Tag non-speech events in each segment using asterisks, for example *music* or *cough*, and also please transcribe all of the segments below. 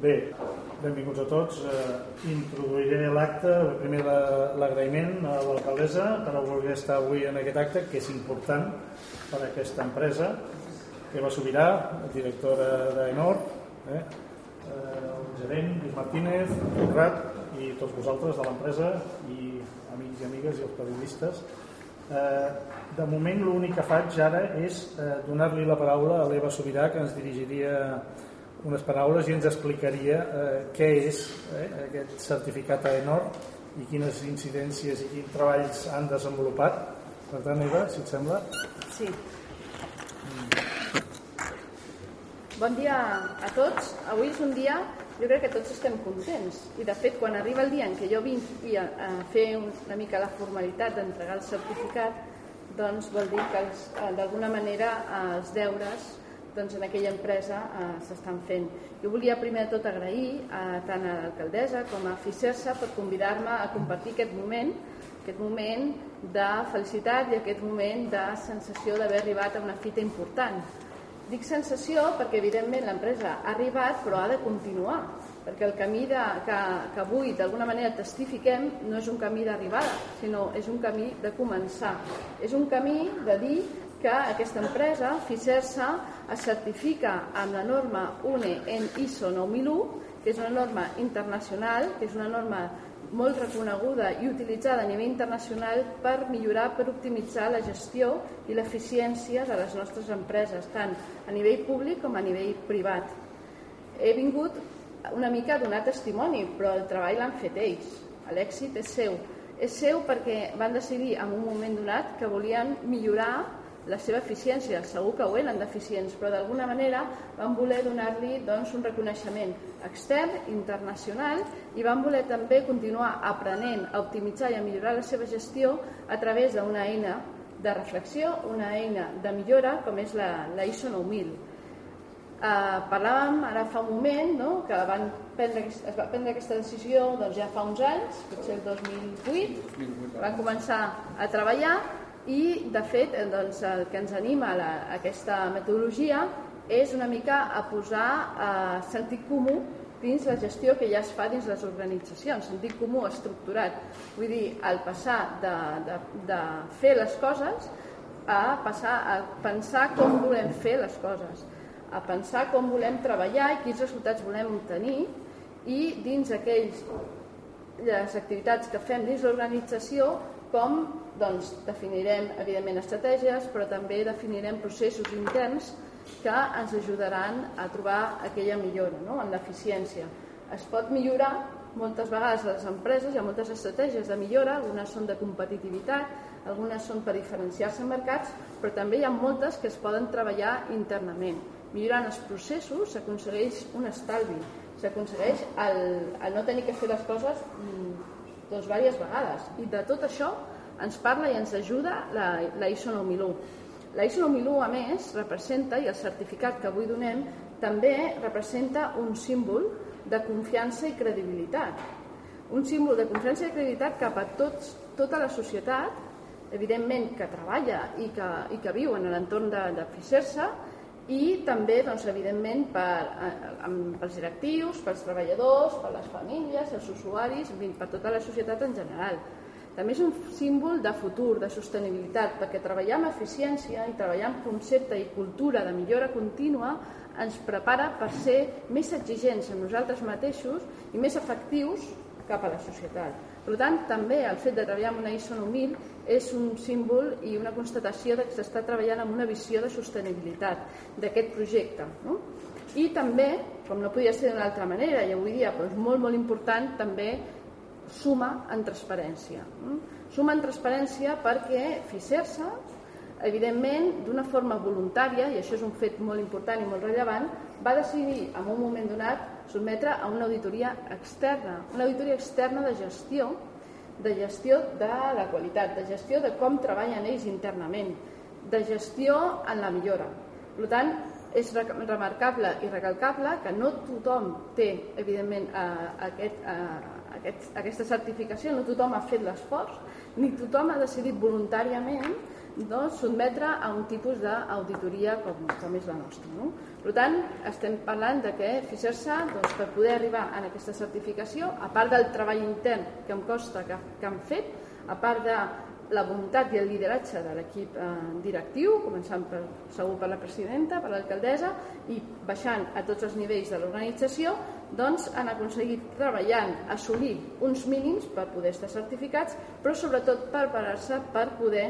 Bé, benvinguts a tots. Eh, introduiré l'acte, primer l'agraïment a l'alcaldessa per voler estar avui en aquest acte, que és important per a aquesta empresa. Eva Sobirà, directora d'Enor, eh, eh, el gerent, Lluís Martínez, Conrad i tots vosaltres de l'empresa i amics i amigues i els periodistes. Eh, de moment l'únic que faig ara és eh, donar-li la paraula a l'Eva Sobirà que ens dirigiria unes paraules i ens explicaria eh, què és eh, aquest certificat AENOR i quines incidències i quins treballs han desenvolupat. Per tant, Eva, si et sembla... Sí. Bon dia a tots. Avui és un dia, jo crec que tots estem contents. I de fet, quan arriba el dia en què jo vinc a, a fer una mica la formalitat d'entregar el certificat, doncs vol dir que d'alguna manera els deures doncs, en aquella empresa eh, s'estan fent. Jo volia primer de tot agrair a, tant a l'alcaldessa com a Ficersa per convidar-me a compartir aquest moment, aquest moment de felicitat i aquest moment de sensació d'haver arribat a una fita important. Dic sensació perquè evidentment l'empresa ha arribat però ha de continuar perquè el camí de, que, que avui d'alguna manera testifiquem no és un camí d'arribada, sinó és un camí de començar. És un camí de dir que aquesta empresa, Ficersa, es certifica amb la norma UNE en ISO 9001, que és una norma internacional, que és una norma molt reconeguda i utilitzada a nivell internacional per millorar, per optimitzar la gestió i l'eficiència de les nostres empreses, tant a nivell públic com a nivell privat. He vingut una mica a donar testimoni, però el treball l'han fet ells. L'èxit és seu. És seu perquè van decidir en un moment donat que volien millorar la seva eficiència, segur que ho eren deficients, però d'alguna manera van voler donar-li doncs, un reconeixement extern, internacional, i van voler també continuar aprenent a optimitzar i a millorar la seva gestió a través d'una eina de reflexió, una eina de millora com és la, la ISO 9000. Uh, parlàvem ara fa un moment no, que van prendre, es va prendre aquesta decisió doncs, ja fa uns anys, potser el 2008, van començar a treballar i de fet eh, doncs, el que ens anima la, aquesta metodologia és una mica a posar eh, sentit comú dins la gestió que ja es fa dins les organitzacions, sentit comú estructurat. Vull dir, al passar de, de, de fer les coses a passar a pensar com volem fer les coses, a pensar com volem treballar i quins resultats volem obtenir i dins aquells les activitats que fem dins l'organització com doncs, definirem, evidentment, estratègies, però també definirem processos interns que ens ajudaran a trobar aquella millora no? en l'eficiència. Es pot millorar moltes vegades les empreses, hi ha moltes estratègies de millora, algunes són de competitivitat, algunes són per diferenciar-se en mercats, però també hi ha moltes que es poden treballar internament. Millorant els processos s'aconsegueix un estalvi, s'aconsegueix el, el no tenir que fer les coses mm, doncs, diverses vegades. I de tot això ens parla i ens ajuda la, la ISO 9001. La ISO 9001, a més, representa, i el certificat que avui donem, també representa un símbol de confiança i credibilitat. Un símbol de confiança i credibilitat cap a tots, tota la societat, evidentment que treballa i que, i que viu en l'entorn de, de Fisher-se, i també, doncs, evidentment, per, eh, pels directius, pels treballadors, per les famílies, els usuaris, per tota la societat en general. També és un símbol de futur, de sostenibilitat, perquè treballar amb eficiència i treballar amb concepte i cultura de millora contínua ens prepara per ser més exigents amb nosaltres mateixos i més efectius cap a la societat. Per tant, també el fet de treballar amb una ISO 9000 és un símbol i una constatació de que s'està treballant amb una visió de sostenibilitat d'aquest projecte. No? I també, com no podia ser d'una altra manera, i avui dia és molt, molt important, també suma en transparència. No? Suma en transparència perquè Ficersa, evidentment, d'una forma voluntària, i això és un fet molt important i molt rellevant, va decidir en un moment donat sotmetre a una auditoria externa, una auditoria externa de gestió de gestió de la qualitat, de gestió de com treballen ells internament, de gestió en la millora. Per tant, és remarcable i recalcable que no tothom té, evidentment, aquest, aquest, aquesta certificació, no tothom ha fet l'esforç, ni tothom ha decidit voluntàriament no, sotmetre a un tipus d'auditoria com, com és la nostra. No? Per tant, estem parlant de que Fisersa, doncs, per poder arribar a aquesta certificació, a part del treball intern que em costa que, que han fet, a part de la voluntat i el lideratge de l'equip eh, directiu, començant per, segur per la presidenta, per l'alcaldessa i baixant a tots els nivells de l'organització, doncs han aconseguit treballant, assolir uns mínims per poder estar certificats, però sobretot per preparar-se per poder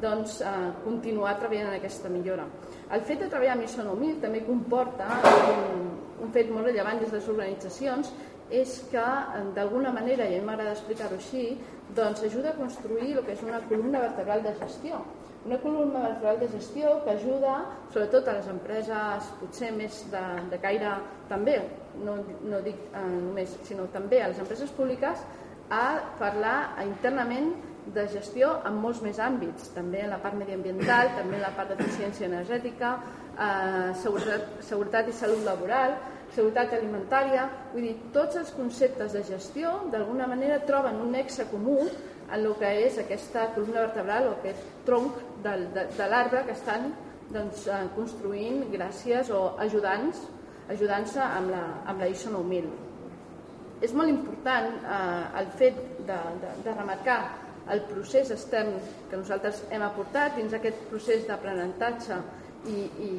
doncs, eh, continuar treballant en aquesta millora. El fet de treballar amb ISO 9000 també comporta un, un fet molt rellevant des de les organitzacions és que d'alguna manera, i a mi m'agrada explicar-ho així, doncs ajuda a construir el que és una columna vertebral de gestió. Una columna vertebral de gestió que ajuda, sobretot a les empreses potser més de, de caire també, no, no dic eh, només, sinó també a les empreses públiques, a parlar internament de gestió en molts més àmbits, també en la part mediambiental, també en la part d'eficiència energètica, eh, seguretat, seguretat i salut laboral, seguretat alimentària, vull dir, tots els conceptes de gestió d'alguna manera troben un nexe comú en el que és aquesta columna vertebral o aquest tronc del, de, de l'arbre que estan doncs, eh, construint gràcies o ajudant-se ajudant amb, la, amb la ISO 9000. És molt important eh, el fet de, de, de remarcar el procés extern que nosaltres hem aportat dins aquest procés d'aprenentatge i, i,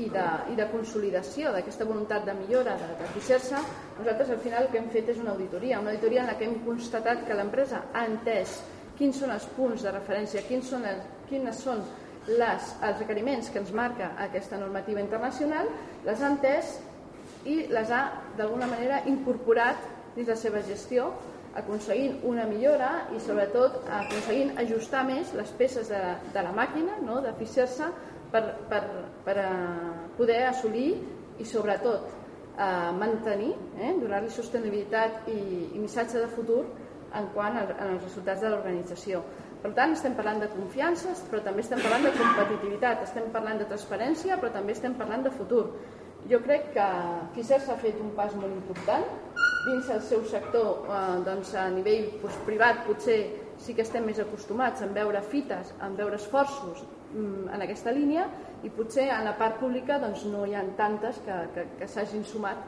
i, de, i de consolidació d'aquesta voluntat de millora de, de Ficersa, nosaltres al final el que hem fet és una auditoria, una auditoria en la que hem constatat que l'empresa ha entès quins són els punts de referència, quins són els, quines són les, els requeriments que ens marca aquesta normativa internacional, les ha entès i les ha d'alguna manera incorporat dins la seva gestió aconseguint una millora i sobretot aconseguint ajustar més les peces de, de la màquina, no? d'eficiar-se per, per, per uh, poder assolir i sobretot uh, mantenir, eh, donar-li sostenibilitat i, i missatge de futur en quant a, a els resultats de l'organització. Per tant, estem parlant de confiança, però també estem parlant de competitivitat, estem parlant de transparència, però també estem parlant de futur. Jo crec que Fisser s'ha fet un pas molt important dins el seu sector, eh, doncs a nivell doncs, privat potser sí que estem més acostumats a veure fites, a veure esforços Mm, en aquesta línia i potser en la part pública doncs, no hi ha tantes que, que, que s'hagin sumat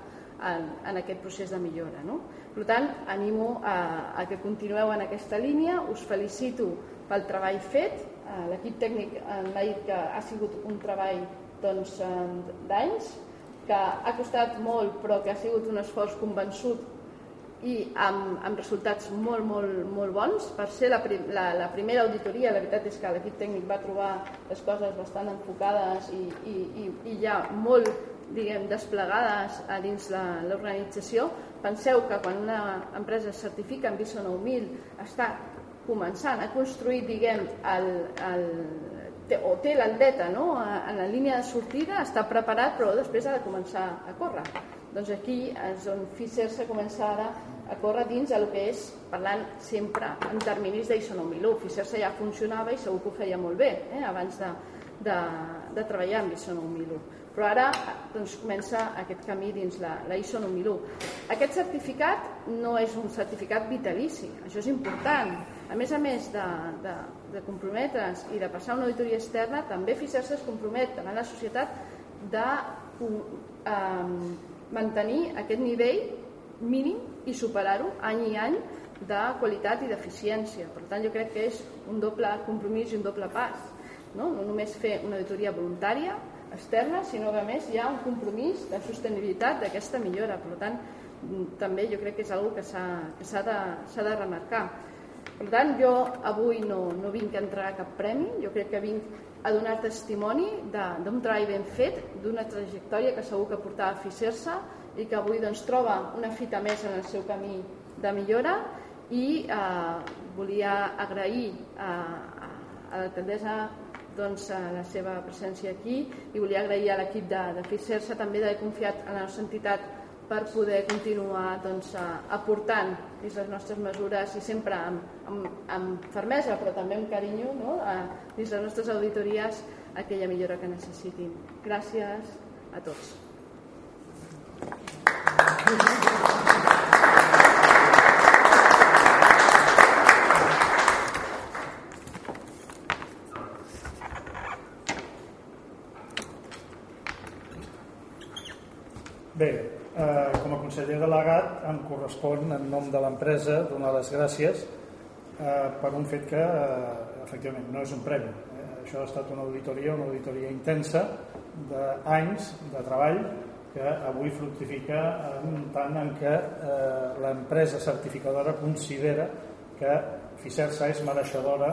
en, en aquest procés de millora. No? Per tant, animo a, a que continueu en aquesta línia, us felicito pel treball fet, l'equip tècnic m'ha dit que ha sigut un treball doncs, d'anys, que ha costat molt però que ha sigut un esforç convençut i amb, amb resultats molt, molt, molt bons. Per ser la, la, la primera auditoria, la veritat és que l'equip tècnic va trobar les coses bastant enfocades i, i, i, i ja molt diguem, desplegades a dins l'organització. Penseu que quan una empresa es certifica en ISO 9000 està començant a construir diguem, el, el, o té l'atleta no? en la línia de sortida, està preparat però després ha de començar a córrer. Doncs aquí és on Fischer se comença ara a córrer dins el que és, parlant sempre en terminis d'ISO 9001. Fischer ja funcionava i segur que ho feia molt bé eh, abans de, de, de treballar amb ISO 9001. Però ara doncs, comença aquest camí dins la, la ISO 9001. Aquest certificat no és un certificat vitalici, això és important. A més a més de, de, de comprometre's i de passar una auditoria externa, també Fischer es compromet davant la societat de um, mantenir aquest nivell mínim i superar-ho any i any de qualitat i d'eficiència. Per tant, jo crec que és un doble compromís i un doble pas. No, no només fer una auditoria voluntària, externa, sinó que a més hi ha un compromís de sostenibilitat d'aquesta millora. Per tant, també jo crec que és una que s'ha de, de remarcar. Per tant, jo avui no, no vinc a entregar cap premi, jo crec que vinc a donar testimoni d'un treball ben fet, d'una trajectòria que segur que portava a fer-se i que avui doncs, troba una fita més en el seu camí de millora i eh, volia agrair a, a l'alcaldessa doncs, la seva presència aquí i volia agrair a l'equip de, de Fisser-se també d'haver confiat en la nostra entitat per poder continuar doncs, aportant dins les nostres mesures i sempre amb, amb, amb fermesa però també amb carinyo no? a, dins les nostres auditories aquella millora que necessitin. Gràcies a tots. plegat em correspon en nom de l'empresa donar les gràcies eh, per un fet que eh, efectivament no és un premi eh? això ha estat una auditoria una auditoria intensa d'anys de treball que avui fructifica en tant en què eh, l'empresa certificadora considera que Fisersa és mereixedora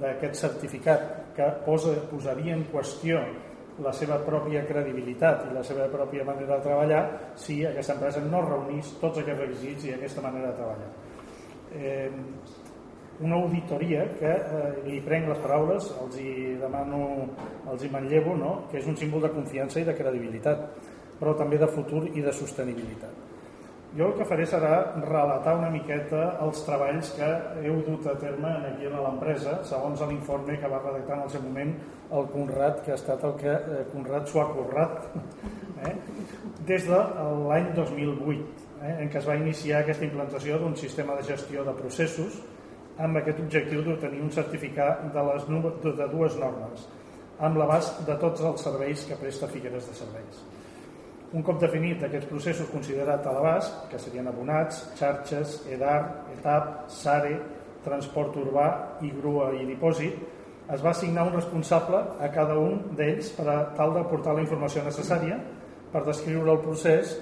d'aquest certificat que posa, posaria en qüestió la seva pròpia credibilitat i la seva pròpia manera de treballar si aquesta empresa no reunís tots aquests requisits i aquesta manera de treballar. Eh, una auditoria que eh, li prenc les paraules, els hi demano, els hi manllevo, no? que és un símbol de confiança i de credibilitat, però també de futur i de sostenibilitat. Jo el que faré serà relatar una miqueta els treballs que heu dut a terme aquí a l'empresa, segons l'informe que va redactar en el seu moment el Conrad, que ha estat el que eh, Conrad s'ho ha currat, eh? des de l'any 2008, eh? en què es va iniciar aquesta implantació d'un sistema de gestió de processos amb aquest objectiu d'obtenir un certificat de, les, de dues normes, amb l'abast de tots els serveis que presta Figueres de Serveis. Un cop definit aquests processos considerat a l'abast, que serien abonats, xarxes, EDAR, ETAP, SARE, transport urbà i grua i dipòsit, es va assignar un responsable a cada un d'ells per a tal de portar la informació necessària per descriure el procés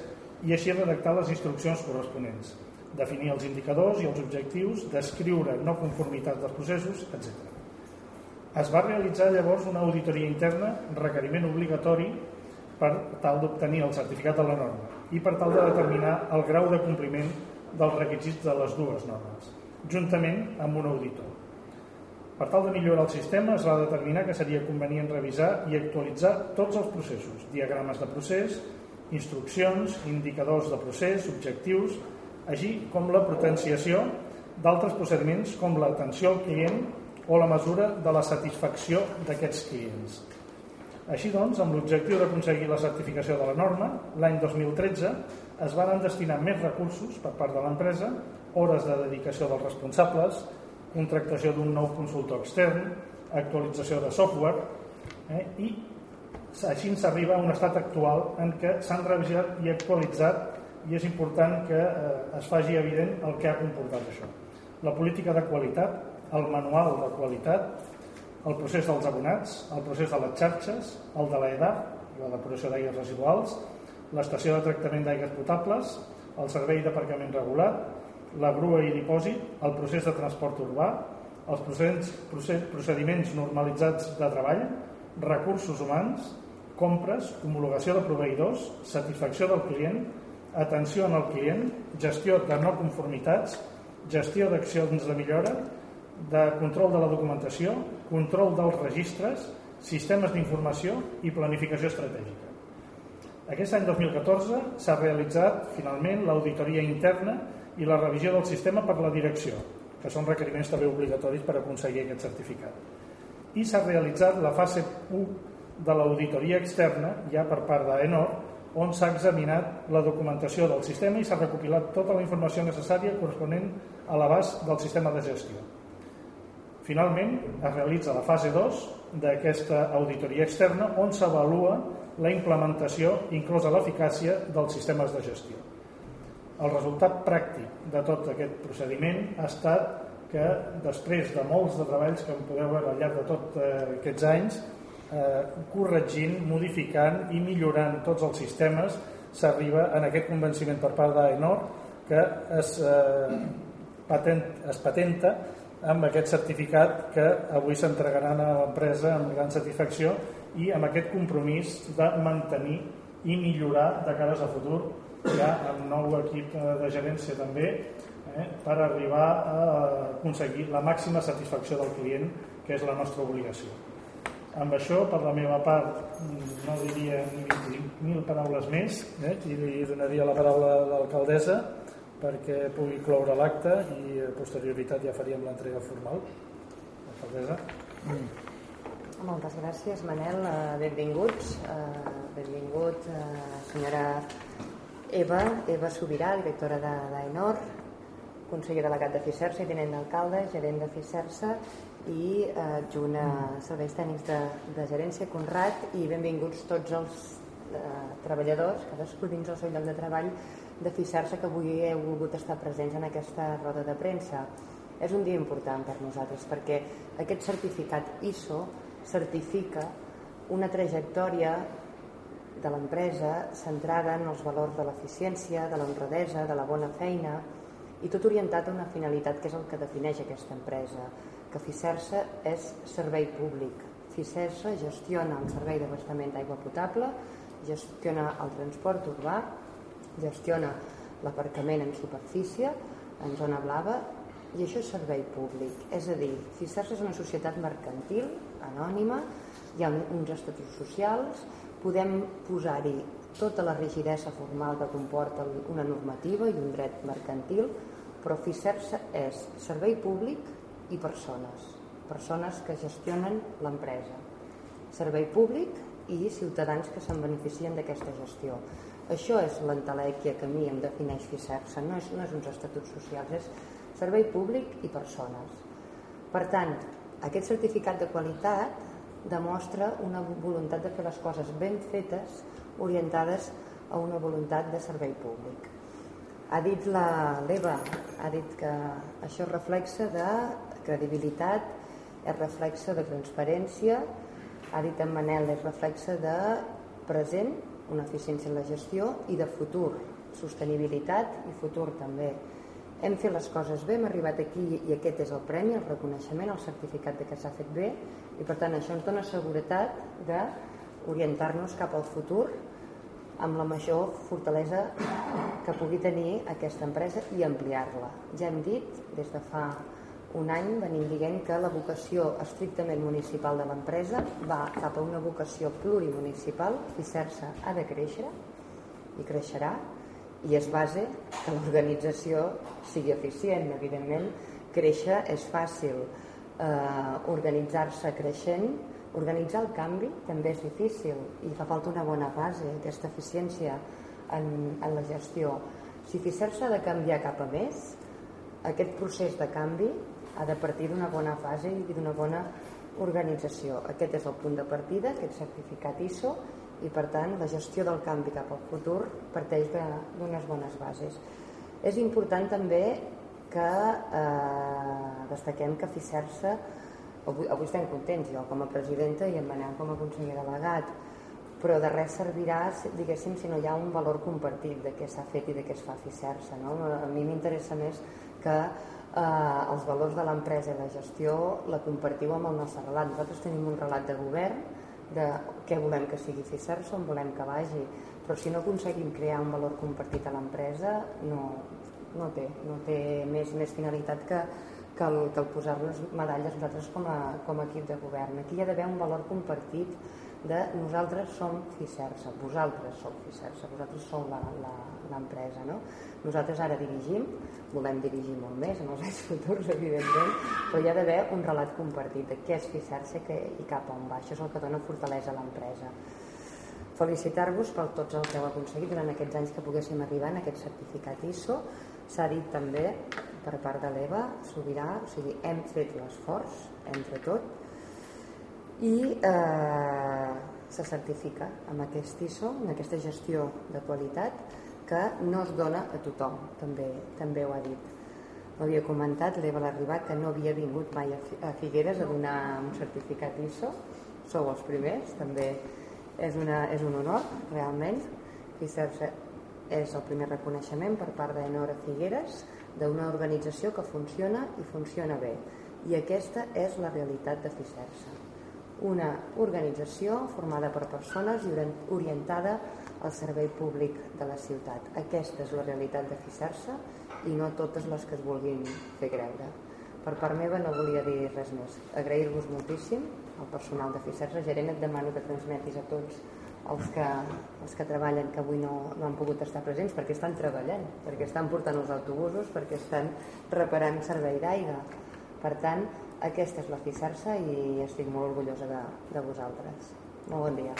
i així redactar les instruccions corresponents, definir els indicadors i els objectius, descriure no conformitats dels processos, etc. Es va realitzar llavors una auditoria interna, requeriment obligatori per tal d'obtenir el certificat de la norma i per tal de determinar el grau de compliment dels requisits de les dues normes, juntament amb un auditor. Per tal de millorar el sistema es va determinar que seria convenient revisar i actualitzar tots els processos, diagrames de procés, instruccions, indicadors de procés, objectius, així com la potenciació d'altres procediments com l'atenció al client o la mesura de la satisfacció d'aquests clients. Així doncs, amb l'objectiu d'aconseguir la certificació de la norma, l'any 2013 es van destinar més recursos per part de l'empresa, hores de dedicació dels responsables, contractació d'un nou consultor extern, actualització de software eh, i així s'arriba a un estat actual en què s'han revisat i actualitzat i és important que eh, es faci evident el que ha comportat això. La política de qualitat, el manual de qualitat, el procés dels abonats, el procés de les xarxes, el de l'EDA, la depuració d'aigües residuals, l'estació de tractament d'aigües potables, el servei d'aparcament regulat, la grua i dipòsit, el procés de transport urbà, els procediments normalitzats de treball, recursos humans, compres, homologació de proveïdors, satisfacció del client, atenció al client, gestió de no conformitats, gestió d'accions de millora, de control de la documentació, control dels registres, sistemes d'informació i planificació estratègica. Aquest any 2014 s'ha realitzat finalment l'auditoria interna i la revisió del sistema per la direcció, que són requeriments també obligatoris per aconseguir aquest certificat. I s'ha realitzat la fase 1 de l'auditoria externa, ja per part d'AENOR, on s'ha examinat la documentació del sistema i s'ha recopilat tota la informació necessària corresponent a l'abast del sistema de gestió. Finalment, es realitza la fase 2 d'aquesta auditoria externa on s'avalua la implementació, inclosa l'eficàcia dels sistemes de gestió. El resultat pràctic de tot aquest procediment ha estat que després de molts de treballs que podeu veure al llarg de tots eh, aquests anys, eh, corregint, modificant i millorant tots els sistemes, s'arriba en aquest convenciment per part d'AENOR que es, eh, patent, es patenta amb aquest certificat que avui s'entregaran a l'empresa amb gran satisfacció i amb aquest compromís de mantenir i millorar de cares a futur ja amb nou equip de gerència també eh, per arribar a aconseguir la màxima satisfacció del client que és la nostra obligació. Amb això, per la meva part, no diria ni 25.000 paraules més eh, i li donaria la paraula a l'alcaldessa perquè pugui cloure l'acte i a posterioritat ja faríem l'entrega formal. Alcaldessa. Mm. Moltes gràcies, Manel. Uh, benvinguts. Uh, benvingut, senyora Eva, Eva Sobirà, directora d'AENOR, conseller delegat de FICERSA i tinent d'alcalde, gerent de FICERSA i adjunt a serveis tècnics de, de gerència Conrad i benvinguts tots els uh, treballadors, cadascú dins el seu lloc de treball de Ficersa que avui heu volgut estar presents en aquesta roda de premsa. És un dia important per nosaltres perquè aquest certificat ISO certifica una trajectòria de l'empresa centrada en els valors de l'eficiència, de l'honradesa, de la bona feina i tot orientat a una finalitat que és el que defineix aquesta empresa, que Ficersa és servei públic. Ficersa gestiona el servei d'abastament d'aigua potable, gestiona el transport urbà, gestiona l'aparcament en superfície, en zona blava, i això és servei públic. És a dir, Ficersa és una societat mercantil, anònima, hi ha uns estatuts socials, podem posar-hi tota la rigidesa formal que comporta una normativa i un dret mercantil, però FICERSA és servei públic i persones, persones que gestionen l'empresa. Servei públic i ciutadans que se'n beneficien d'aquesta gestió. Això és l'entelèquia que a mi em defineix FICERSA, no és, no és uns estatuts socials, és servei públic i persones. Per tant, aquest certificat de qualitat demostra una voluntat de fer les coses ben fetes orientades a una voluntat de servei públic. Ha dit l'Eva, ha dit que això és reflexe de credibilitat, és reflexe de transparència, ha dit en Manel, és reflexe de present, una eficiència en la gestió, i de futur, sostenibilitat i futur també hem fet les coses bé, hem arribat aquí i aquest és el premi, el reconeixement, el certificat de que s'ha fet bé i per tant això ens dona seguretat d'orientar-nos cap al futur amb la major fortalesa que pugui tenir aquesta empresa i ampliar-la. Ja hem dit, des de fa un any venim dient que la vocació estrictament municipal de l'empresa va cap a una vocació plurimunicipal, Ficersa ha de créixer i creixerà i és base que l'organització sigui eficient. Evidentment, créixer és fàcil, eh, organitzar-se creixent, organitzar el canvi també és difícil i fa falta una bona base, aquesta eficiència en, en la gestió. Si Ficer-se ha de canviar cap a més, aquest procés de canvi ha de partir d'una bona fase i d'una bona organització. Aquest és el punt de partida, aquest certificat ISO, i per tant la gestió del canvi cap al futur parteix d'unes bones bases. És important també que eh, destaquem que FICERSA, avui, avui estem contents, jo com a presidenta i en Manel com a conseller delegat, però de res servirà, diguéssim, si no hi ha un valor compartit de què s'ha fet i de què es fa FICERSA. No? A mi m'interessa més que eh, els valors de l'empresa i la gestió la compartiu amb el nostre relat. Nosaltres tenim un relat de govern de què volem que sigui FICERS, on volem que vagi, però si no aconseguim crear un valor compartit a l'empresa no, no, té, no té més, més finalitat que, que el, que el posar-nos medalles nosaltres com a, com a equip de govern. Aquí hi ha d'haver un valor compartit de nosaltres som FICERSA, vosaltres sou FICERSA, vosaltres sou l'empresa. No? Nosaltres ara dirigim, volem dirigir molt més en els *laughs* anys futurs, evidentment, però hi ha d'haver un relat compartit de què és FICERSA i cap on va. Això és el que dona fortalesa a l'empresa. Felicitar-vos per tots els que heu aconseguit durant aquests anys que poguéssim arribar en aquest certificat ISO. S'ha dit també per part de l'EVA, Sobirà, o sigui, hem fet l'esforç entre tot i eh, se certifica amb aquest ISO, amb aquesta gestió de qualitat que no es dona a tothom, també, també ho ha dit. Ho havia comentat l'Eva Larribat que no havia vingut mai a Figueres a donar un certificat ISO, sou els primers, també és, una, és un honor, realment. Ficer és el primer reconeixement per part d'Enora Figueres d'una organització que funciona i funciona bé. I aquesta és la realitat de Ficersa una organització formada per persones i orientada al servei públic de la ciutat. Aquesta és la realitat de Fisar-se i no totes les que es vulguin fer creure. Per part meva no volia dir res més. Agrair-vos moltíssim al personal de Fisar-se. Gerent, et demano que transmetis a tots els que, els que treballen que avui no, no han pogut estar presents perquè estan treballant, perquè estan portant els autobusos, perquè estan reparant servei d'aigua. Per tant, aquesta és la Fisarsa i estic molt orgullosa de, de vosaltres. Molt bon dia.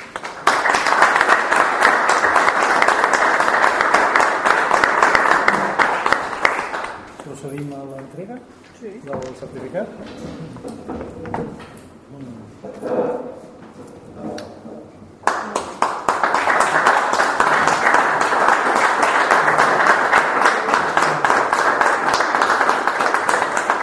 Procedim a l'entrega sí. del certificat. Mm.